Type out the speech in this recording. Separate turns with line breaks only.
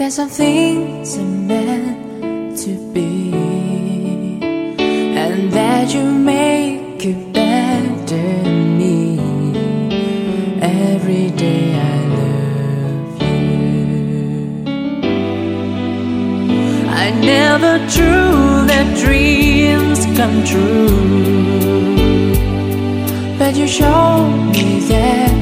There's some things are meant to be, and that you make it better me. Every day I love you. I never drew that dreams come true, but you showed me that.